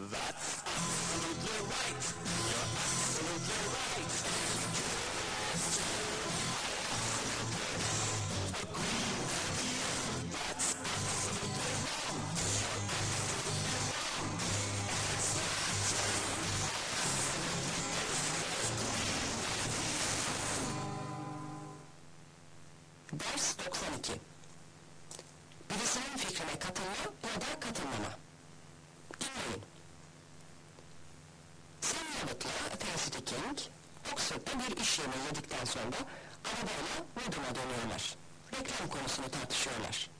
That's absolutely right. You're absolutely right. Felicity King, Oxford'da bir iş yemeği yedikten sonra arabayla Woodham'a dönüyorlar. Reklam konusunu tartışıyorlar.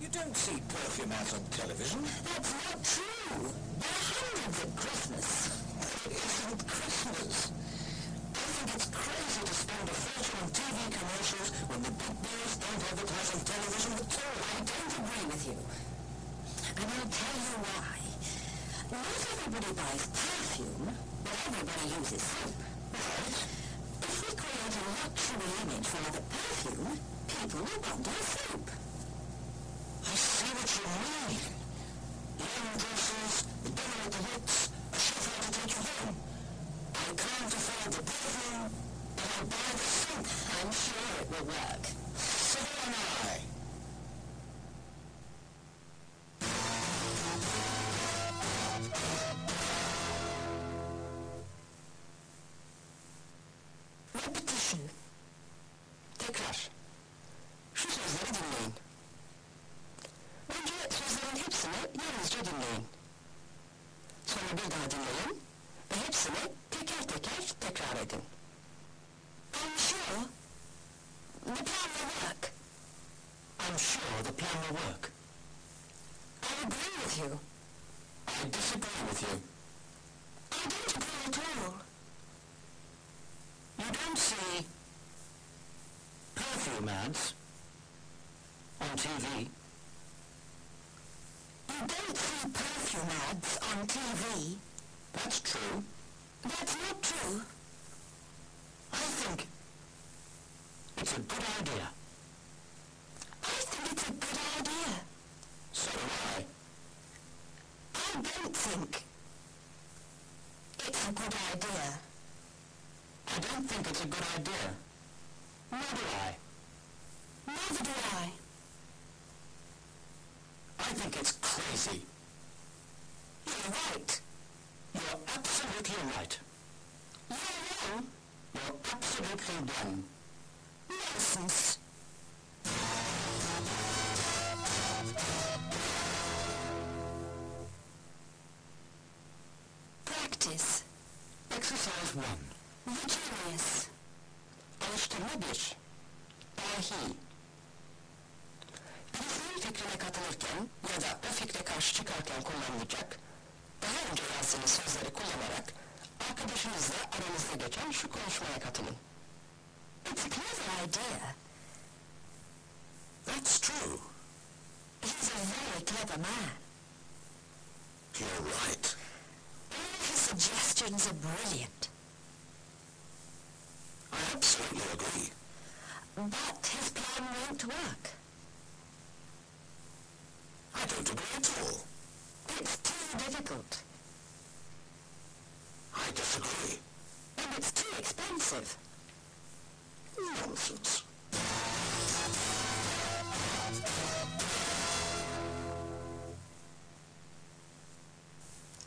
You don't see perfume ads on television. That's not true. There are hundreds at Christmas. It isn't Christmas. I think it's crazy to spend a fortune on TV commercials when the big boys don't advertise on television at all. I don't agree with you. And I'll tell you why. Not everybody buys perfume, but everybody uses soap. If we create a luxury image for the perfume, people will want our soap. I see what you mean. Young dresses, the dinner at the Ritz, a chauffeur to take you home. I can't afford the perfume, but I'll buy the soap. I'm sure it will work. Bir daha dinleyin ve hepsini teker teker tekrar edin. I'm sure the plan will work. I'm sure the plan will work. I agree with you. I disagree with you. I don't agree at all. You don't see perfume ads on TV. You don't see perfume ads on TV. That's true. That's not true. I think it's a good idea. I think it's a good idea. So do I. I don't think it's a good idea. I don't think it's a good idea. Nor do I. Neither do I. I think it's crazy. Right. You're absolutely right. You're wrong. You're absolutely wrong. Nonsense. Practice. Exercise one. Vigilius. Alıştırma bir. Dahi. Birisinin fikrine katılırken ya da o fikre karşı çıkarken kullanılacak, daha önce yazdığınız sözleri kullanarak arkadaşınızla aranızda geçen şu konuşmaya katılın. It's a clever idea. That's true. He's a very clever man. You're right. All his suggestions are brilliant. I absolutely agree. But his plan won't work. I don't agree at all. Difficult. I disagree. And it's too expensive. Nonsense.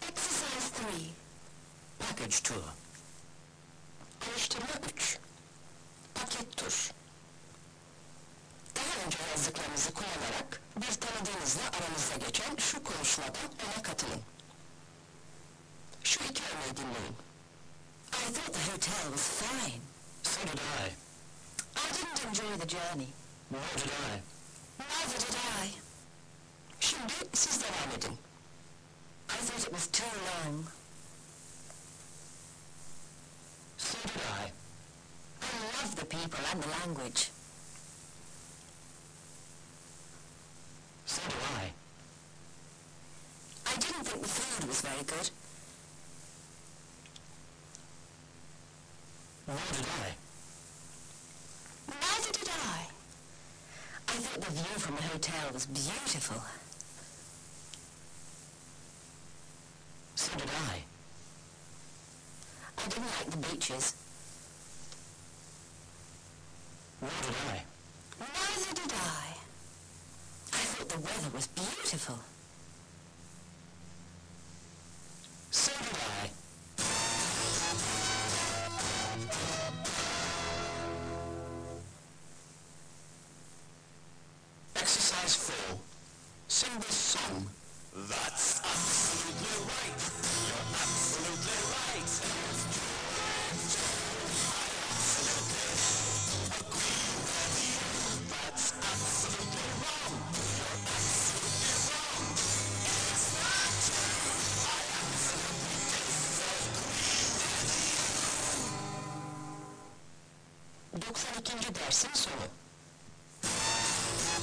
Exercise 3. Package tour. Alıştırma 3. Paket tur. Daha önce yazdıklarınızı kullanarak bir tanıdığınızla aranızda geçen şu konuşmada ona katılın. Iki örneği dinleyin. I thought the hotel was fine. So did I. I didn't enjoy the journey. Nor did I. Neither did I. Şimdi siz devam edin. I thought it was too long. So did I. I love the people and the language. So do I. I didn't think the food was very good. Neither did I. Neither did I. I thought the view from the hotel was beautiful. So did I. I didn't like the beaches. Neither did I. Neither did I. I thought the weather was beautiful. Exercise 4. Sing this song. That's absolutely right. You're absolutely right. That's absolutely wrong. You're absolutely wrong. It's not true. I absolutely disagree with you. 92. dersin sonu.